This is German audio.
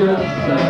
just